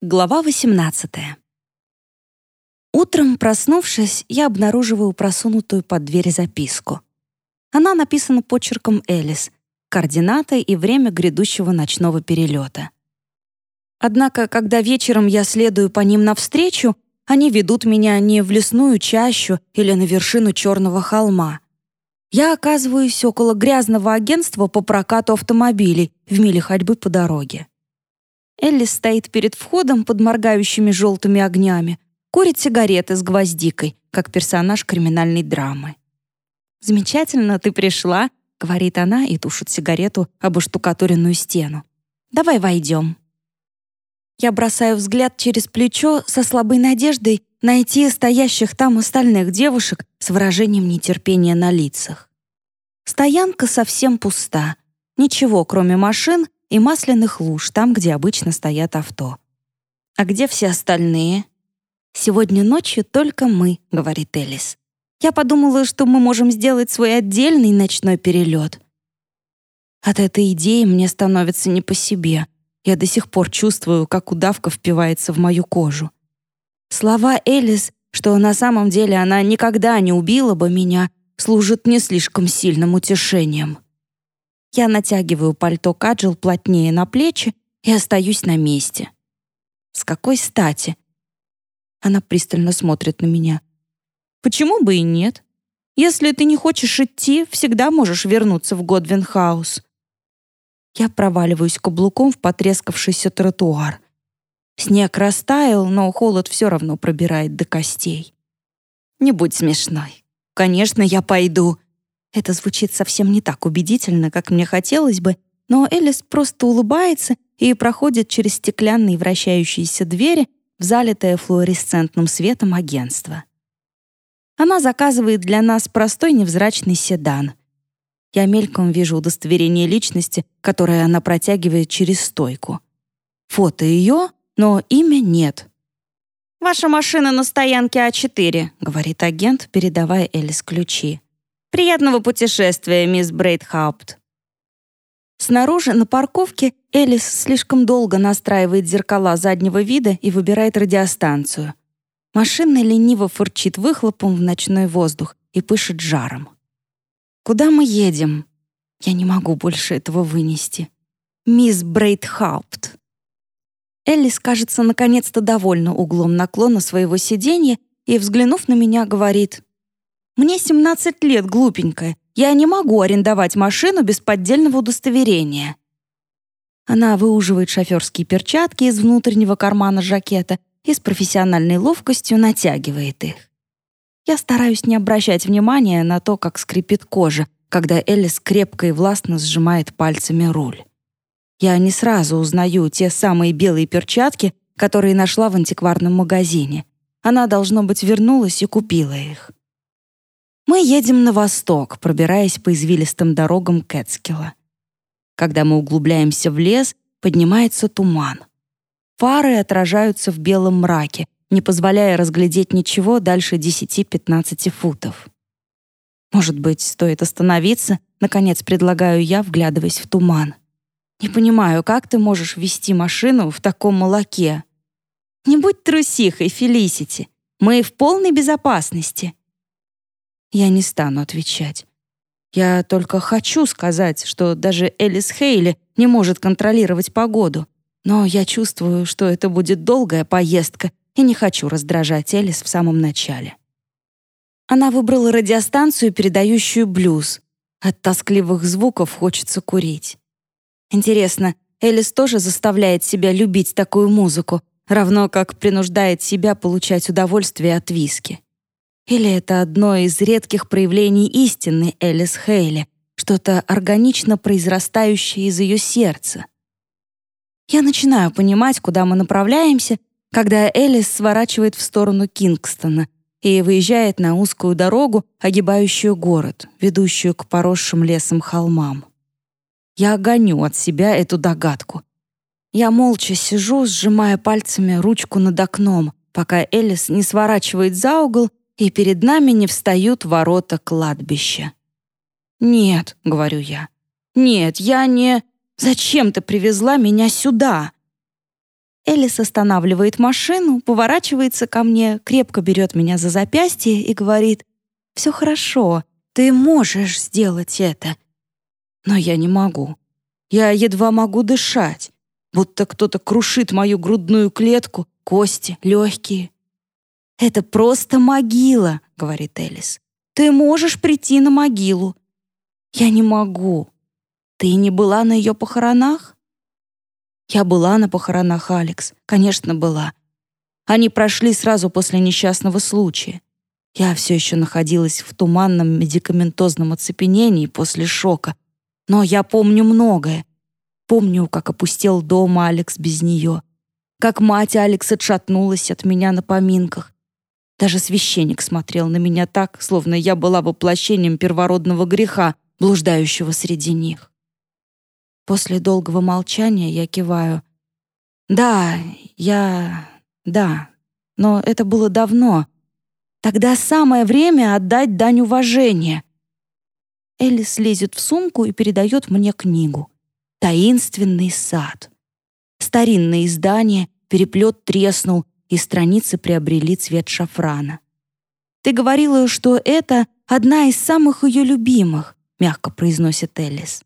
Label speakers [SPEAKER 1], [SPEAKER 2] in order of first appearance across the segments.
[SPEAKER 1] Глава 18. Утром, проснувшись, я обнаруживаю просунутую под дверь записку. Она написана почерком Элис, координаты и время грядущего ночного перелета. Однако, когда вечером я следую по ним навстречу, они ведут меня не в лесную чащу или на вершину черного холма. Я оказываюсь около грязного агентства по прокату автомобилей в миле ходьбы по дороге. Элли стоит перед входом под моргающими желтыми огнями, курит сигареты с гвоздикой, как персонаж криминальной драмы. «Замечательно, ты пришла», — говорит она и тушит сигарету об оштукатуренную стену. «Давай войдем». Я бросаю взгляд через плечо со слабой надеждой найти стоящих там остальных девушек с выражением нетерпения на лицах. Стоянка совсем пуста. Ничего, кроме машин и масляных луж там, где обычно стоят авто. «А где все остальные?» «Сегодня ночью только мы», — говорит Элис. «Я подумала, что мы можем сделать свой отдельный ночной перелет». От этой идеи мне становится не по себе. Я до сих пор чувствую, как удавка впивается в мою кожу. Слова Элис, что на самом деле она никогда не убила бы меня, служат не слишком сильным утешением. Я натягиваю пальто Каджил плотнее на плечи и остаюсь на месте. С какой стати? Она пристально смотрит на меня. Почему бы и нет? Если ты не хочешь идти, всегда можешь вернуться в Годвин-хаус. Я проваливаюсь каблуком в потрескавшийся тротуар. Снег растаял, но холод все равно пробирает до костей. Не будь смешной. Конечно, я пойду. Это звучит совсем не так убедительно, как мне хотелось бы, но Элис просто улыбается и проходит через стеклянные вращающиеся двери в залитое флуоресцентным светом агентство. Она заказывает для нас простой невзрачный седан. Я мельком вижу удостоверение личности, которое она протягивает через стойку. Фото ее, но имя нет. «Ваша машина на стоянке А4», — говорит агент, передавая Элис ключи. Приятного путешествия, мисс Брейтхаупт. Снаружи, на парковке, Элис слишком долго настраивает зеркала заднего вида и выбирает радиостанцию. Машина лениво фурчит выхлопом в ночной воздух и пышет жаром. «Куда мы едем?» Я не могу больше этого вынести. «Мисс Брейтхаупт». Элис, кажется, наконец-то довольна углом наклона своего сиденья и, взглянув на меня, говорит мне 17 лет, глупенькая. Я не могу арендовать машину без поддельного удостоверения». Она выуживает шоферские перчатки из внутреннего кармана жакета и с профессиональной ловкостью натягивает их. Я стараюсь не обращать внимания на то, как скрипит кожа, когда Элис крепко и властно сжимает пальцами руль. Я не сразу узнаю те самые белые перчатки, которые нашла в антикварном магазине. Она, должно быть, вернулась и купила их. Мы едем на восток, пробираясь по извилистым дорогам Кэтскилла. Когда мы углубляемся в лес, поднимается туман. Фары отражаются в белом мраке, не позволяя разглядеть ничего дальше 10-15 футов. Может быть, стоит остановиться, наконец предлагаю я, вглядываясь в туман. Не понимаю, как ты можешь вести машину в таком молоке? Не будь трусихой, Фелисити. Мы в полной безопасности. Я не стану отвечать. Я только хочу сказать, что даже Элис Хейли не может контролировать погоду. Но я чувствую, что это будет долгая поездка, и не хочу раздражать Элис в самом начале. Она выбрала радиостанцию, передающую блюз. От тоскливых звуков хочется курить. Интересно, Элис тоже заставляет себя любить такую музыку, равно как принуждает себя получать удовольствие от виски. Или это одно из редких проявлений истины Элис Хейли, что-то органично произрастающее из ее сердца. Я начинаю понимать, куда мы направляемся, когда Элис сворачивает в сторону Кингстона и выезжает на узкую дорогу, огибающую город, ведущую к поросшим лесом холмам. Я гоню от себя эту догадку. Я молча сижу, сжимая пальцами ручку над окном, пока Элис не сворачивает за угол и перед нами не встают ворота кладбища. «Нет», — говорю я, — «нет, я не... Зачем ты привезла меня сюда?» Элис останавливает машину, поворачивается ко мне, крепко берет меня за запястье и говорит, «Все хорошо, ты можешь сделать это». Но я не могу. Я едва могу дышать, будто кто-то крушит мою грудную клетку, кости, легкие. «Это просто могила», — говорит Элис. «Ты можешь прийти на могилу». «Я не могу. Ты не была на ее похоронах?» Я была на похоронах Алекс, конечно, была. Они прошли сразу после несчастного случая. Я все еще находилась в туманном медикаментозном оцепенении после шока, но я помню многое. Помню, как опустел дом Алекс без нее, как мать Алекс отшатнулась от меня на поминках. Даже священник смотрел на меня так, словно я была воплощением первородного греха, блуждающего среди них. После долгого молчания я киваю. «Да, я... да. Но это было давно. Тогда самое время отдать дань уважения». Элис лезет в сумку и передает мне книгу. «Таинственный сад». Старинное издание, переплет треснул, и страницы приобрели цвет шафрана. «Ты говорила, что это одна из самых ее любимых», — мягко произносит Элис.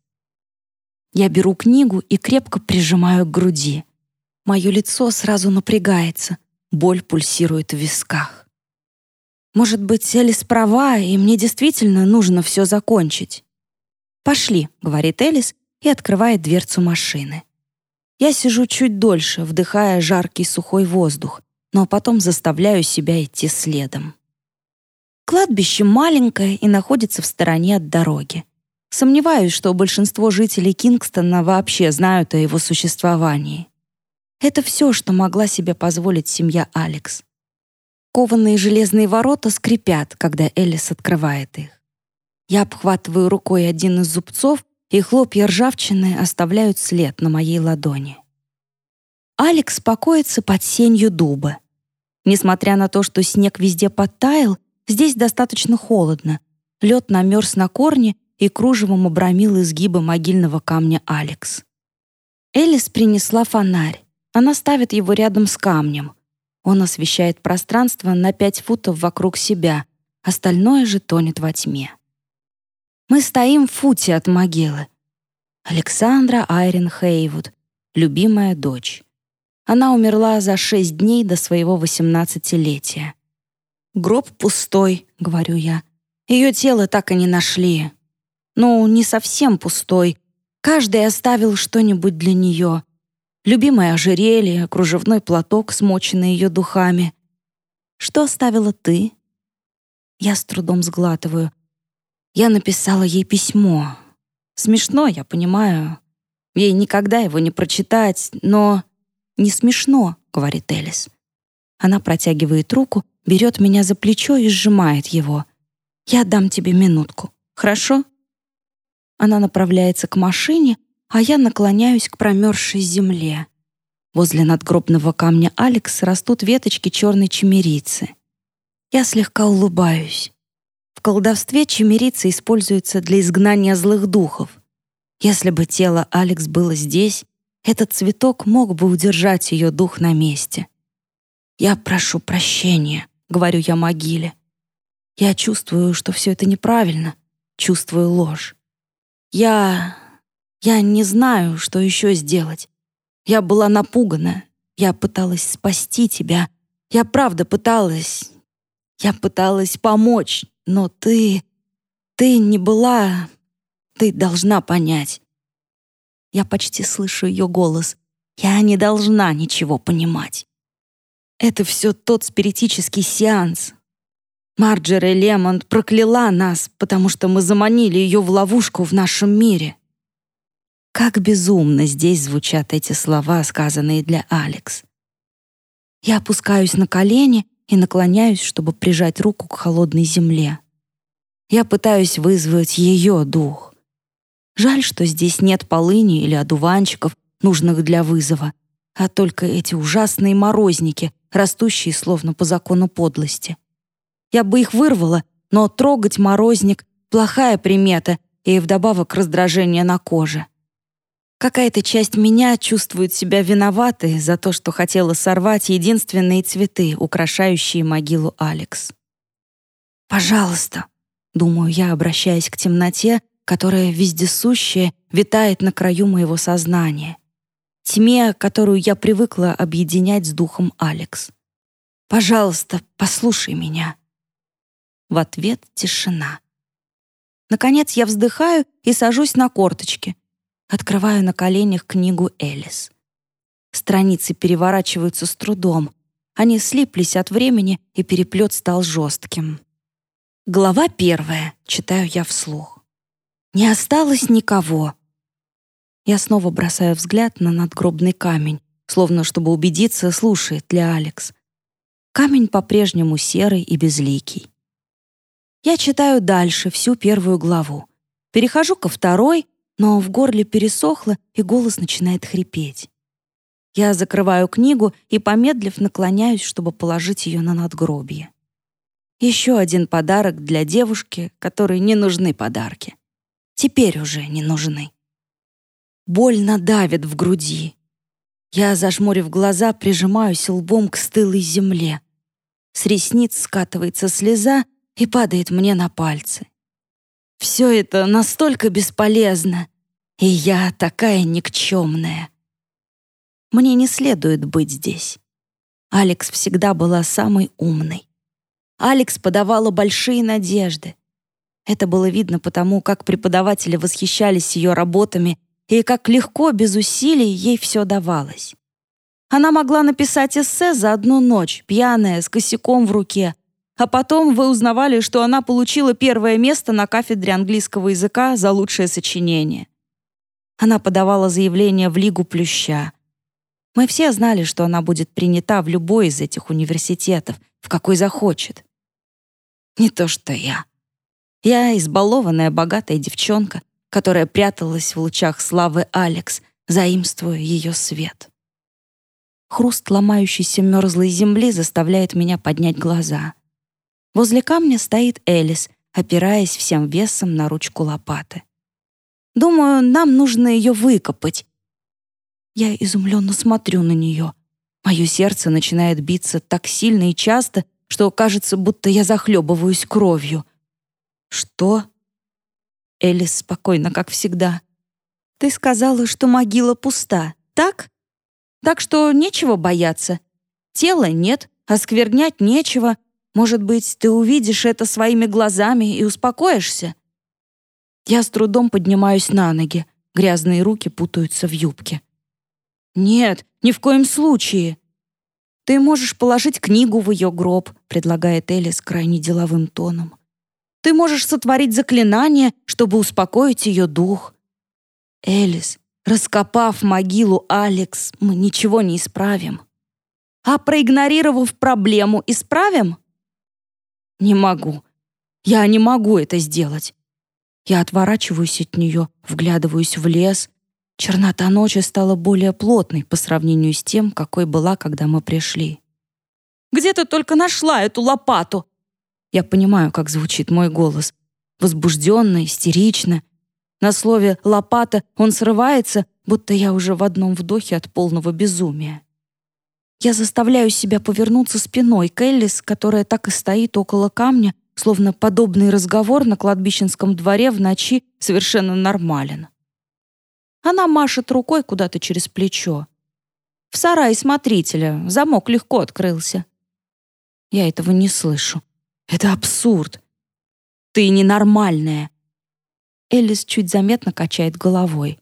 [SPEAKER 1] Я беру книгу и крепко прижимаю к груди. Мое лицо сразу напрягается, боль пульсирует в висках. Может быть, Элис права, и мне действительно нужно все закончить. «Пошли», — говорит Элис и открывает дверцу машины. Я сижу чуть дольше, вдыхая жаркий сухой воздух, но потом заставляю себя идти следом. Кладбище маленькое и находится в стороне от дороги. Сомневаюсь, что большинство жителей Кингстона вообще знают о его существовании. Это все, что могла себе позволить семья Алекс. Кованые железные ворота скрипят, когда Элис открывает их. Я обхватываю рукой один из зубцов, и хлопья ржавчины оставляют след на моей ладони. Алекс покоится под сенью дуба. Несмотря на то, что снег везде подтаял, здесь достаточно холодно. Лед намерз на корне, и кружевом обрамил изгибы могильного камня Алекс. Элис принесла фонарь. Она ставит его рядом с камнем. Он освещает пространство на пять футов вокруг себя, остальное же тонет во тьме. Мы стоим в футе от могилы. Александра Айрин Хейвуд, любимая дочь. Она умерла за шесть дней до своего восемнадцатилетия. «Гроб пустой», — говорю я. Ее тело так и не нашли. Ну, не совсем пустой. Каждый оставил что-нибудь для нее. Любимое ожерелье, кружевной платок, смоченный ее духами. Что оставила ты? Я с трудом сглатываю. Я написала ей письмо. Смешно, я понимаю. Ей никогда его не прочитать, но... «Не смешно», — говорит Элис. Она протягивает руку, берет меня за плечо и сжимает его. «Я дам тебе минутку. Хорошо?» Она направляется к машине, а я наклоняюсь к промерзшей земле. Возле надгробного камня Алекс растут веточки черной чемерицы. Я слегка улыбаюсь. В колдовстве чемерица используется для изгнания злых духов. Если бы тело Алекс было здесь, этот цветок мог бы удержать ее дух на месте. «Я прошу прощения», — говорю я могиле. Я чувствую, что все это неправильно, чувствую ложь. Я... я не знаю, что еще сделать. Я была напугана. Я пыталась спасти тебя. Я правда пыталась. Я пыталась помочь, но ты... Ты не была... Ты должна понять. Я почти слышу ее голос. Я не должна ничего понимать. Это все тот спиритический сеанс, Марджери Лемонт прокляла нас, потому что мы заманили ее в ловушку в нашем мире. Как безумно здесь звучат эти слова, сказанные для Алекс. Я опускаюсь на колени и наклоняюсь, чтобы прижать руку к холодной земле. Я пытаюсь вызвать ее дух. Жаль, что здесь нет полыни или одуванчиков, нужных для вызова, а только эти ужасные морозники, растущие словно по закону подлости. Я бы их вырвала, но трогать морозник — плохая примета и вдобавок раздражение на коже. Какая-то часть меня чувствует себя виноватой за то, что хотела сорвать единственные цветы, украшающие могилу Алекс. «Пожалуйста», — думаю я, обращаясь к темноте, которая вездесущая витает на краю моего сознания. Тьме, которую я привыкла объединять с духом Алекс. «Пожалуйста, послушай меня». В ответ тишина. Наконец я вздыхаю и сажусь на корточки. Открываю на коленях книгу Элис. Страницы переворачиваются с трудом. Они слиплись от времени, и переплет стал жестким. Глава первая, читаю я вслух. Не осталось никого. Я снова бросаю взгляд на надгробный камень, словно чтобы убедиться, слушает ли Алекс. Камень по-прежнему серый и безликий. Я читаю дальше всю первую главу. Перехожу ко второй, но в горле пересохло, и голос начинает хрипеть. Я закрываю книгу и, помедлив, наклоняюсь, чтобы положить ее на надгробие. Еще один подарок для девушки, которой не нужны подарки. Теперь уже не нужны. Больно давит в груди. Я, зажмурив глаза, прижимаюсь лбом к стылой земле. С ресниц скатывается слеза, и падает мне на пальцы. Все это настолько бесполезно, и я такая никчемная. Мне не следует быть здесь. Алекс всегда была самой умной. Алекс подавала большие надежды. Это было видно потому, как преподаватели восхищались ее работами и как легко, без усилий, ей все давалось. Она могла написать эссе за одну ночь, пьяная, с косяком в руке, а потом вы узнавали, что она получила первое место на кафедре английского языка за лучшее сочинение. Она подавала заявление в Лигу Плюща. Мы все знали, что она будет принята в любой из этих университетов, в какой захочет. Не то что я. Я избалованная богатая девчонка, которая пряталась в лучах славы Алекс, заимствуя ее свет. Хруст ломающейся мерзлой земли заставляет меня поднять глаза — Возле камня стоит Элис, опираясь всем весом на ручку лопаты. «Думаю, нам нужно ее выкопать». Я изумленно смотрю на нее. Мое сердце начинает биться так сильно и часто, что кажется, будто я захлебываюсь кровью. «Что?» Элис спокойно, как всегда. «Ты сказала, что могила пуста, так? Так что нечего бояться. Тела нет, осквернять нечего, может быть, ты увидишь это своими глазами и успокоишься?» Я с трудом поднимаюсь на ноги. Грязные руки путаются в юбке. «Нет, ни в коем случае!» «Ты можешь положить книгу в ее гроб», — предлагает Элис крайне деловым тоном. «Ты можешь сотворить заклинание, чтобы успокоить ее дух». «Элис, раскопав могилу Алекс, мы ничего не исправим». «А проигнорировав проблему, исправим?» Не могу. Я не могу это сделать. Я отворачиваюсь от нее, вглядываюсь в лес. Чернота ночи стала более плотной по сравнению с тем, какой была, когда мы пришли. «Где ты только нашла эту лопату?» Я понимаю, как звучит мой голос. Возбужденно, истерично. На слове «лопата» он срывается, будто я уже в одном вдохе от полного безумия. Я заставляю себя повернуться спиной к Эллис, которая так и стоит около камня, словно подобный разговор на кладбищенском дворе в ночи совершенно нормален. Она машет рукой куда-то через плечо. В сарае смотрителя замок легко открылся. Я этого не слышу. Это абсурд. Ты ненормальная. Элис чуть заметно качает головой.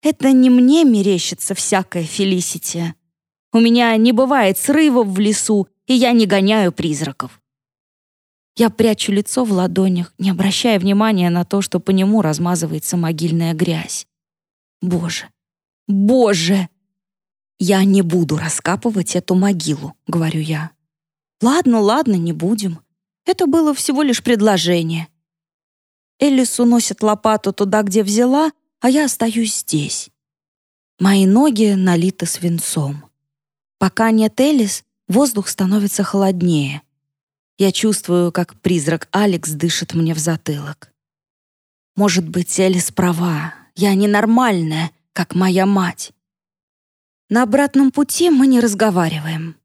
[SPEAKER 1] Это не мне мерещится всякая Фелисития. У меня не бывает срывов в лесу, и я не гоняю призраков. Я прячу лицо в ладонях, не обращая внимания на то, что по нему размазывается могильная грязь. Боже, боже! Я не буду раскапывать эту могилу, говорю я. Ладно, ладно, не будем. Это было всего лишь предложение. Эллис уносит лопату туда, где взяла, а я остаюсь здесь. Мои ноги налиты свинцом. Пока нет Элис, воздух становится холоднее. Я чувствую, как призрак Алекс дышит мне в затылок. Может быть, Элис права. Я ненормальная, как моя мать. На обратном пути мы не разговариваем.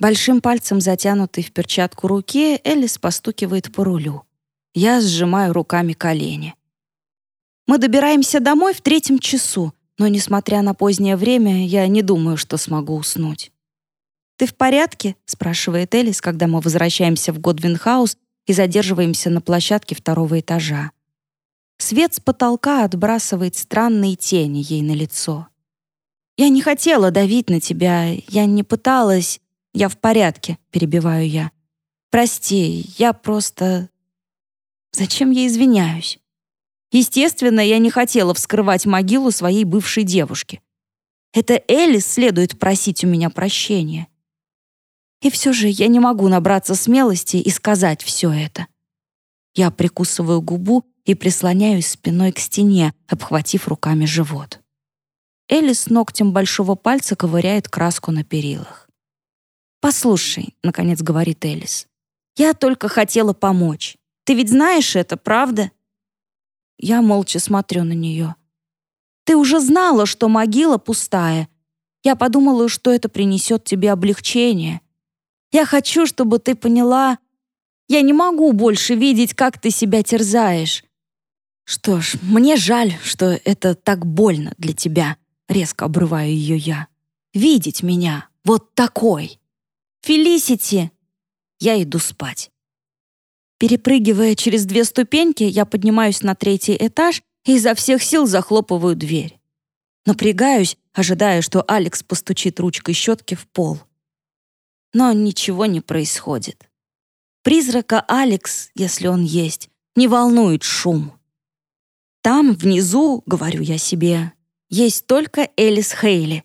[SPEAKER 1] Большим пальцем, затянутой в перчатку руки, Элис постукивает по рулю. Я сжимаю руками колени. Мы добираемся домой в третьем часу, но, несмотря на позднее время, я не думаю, что смогу уснуть. «Ты в порядке?» — спрашивает Элис, когда мы возвращаемся в Годвинхаус и задерживаемся на площадке второго этажа. Свет с потолка отбрасывает странные тени ей на лицо. «Я не хотела давить на тебя, я не пыталась...» «Я в порядке», — перебиваю я. «Прости, я просто...» Зачем я извиняюсь? Естественно, я не хотела вскрывать могилу своей бывшей девушки. Это Элис следует просить у меня прощения. И все же я не могу набраться смелости и сказать все это. Я прикусываю губу и прислоняюсь спиной к стене, обхватив руками живот. Элис ногтем большого пальца ковыряет краску на перилах. «Послушай», — наконец говорит Элис, — «я только хотела помочь. Ты ведь знаешь это, правда?» Я молча смотрю на нее. «Ты уже знала, что могила пустая. Я подумала, что это принесет тебе облегчение. Я хочу, чтобы ты поняла... Я не могу больше видеть, как ты себя терзаешь. Что ж, мне жаль, что это так больно для тебя. Резко обрываю ее я. Видеть меня вот такой. Фелисити! Я иду спать. Перепрыгивая через две ступеньки, я поднимаюсь на третий этаж и изо всех сил захлопываю дверь. Напрягаюсь, ожидая, что Алекс постучит ручкой щетки в пол но ничего не происходит. Призрака Алекс, если он есть, не волнует шум. Там, внизу, говорю я себе, есть только Элис Хейли.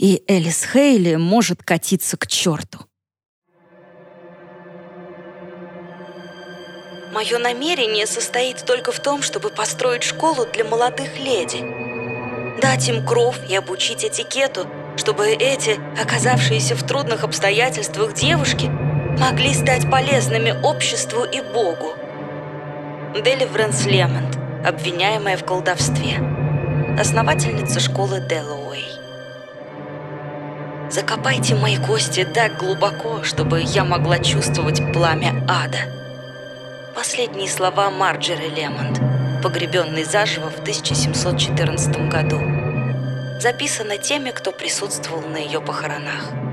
[SPEAKER 1] И Элис Хейли может катиться к черту. Мое намерение состоит только в том, чтобы построить школу для молодых леди. Дать им кров и обучить этикету — чтобы эти, оказавшиеся в трудных обстоятельствах девушки, могли стать полезными обществу и Богу. Деливренс Лемонт, обвиняемая в колдовстве. Основательница школы Делуэй. Закопайте мои кости так глубоко, чтобы я могла чувствовать пламя ада. Последние слова Марджери Лемонт, погребенной заживо в 1714 году записано теми, кто присутствовал на ее похоронах.